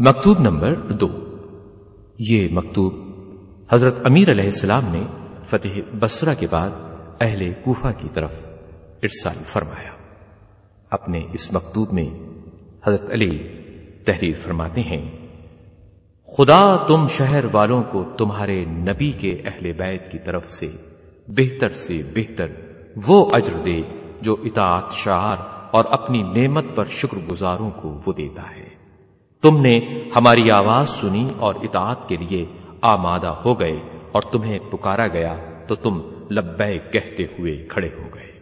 مکتوب نمبر دو۔ یہ مکتوب حضرت امیر علیہ السلام نے فتح بسرا کے بعد اہل کوفہ کی طرف ارسال فرمایا۔ اپنے اس مکتوب میں حضرت علی تحریر فرماتے ہیں، خدا تم شہر والوں کو تمہارے نبی کے اہل بیت کی طرف سے بہتر سے بہتر وہ اجر دے جو اطاعت شعار اور اپنی نعمت پر شکر گزاروں کو وہ دیتا ہے۔ تم نے ہماری آواز سنی اور اطاعت کے لیے آمادہ ہو گئے اور تمہیں پکارا گیا تو تم لبے کہتے ہوئے کھڑے ہو گئے۔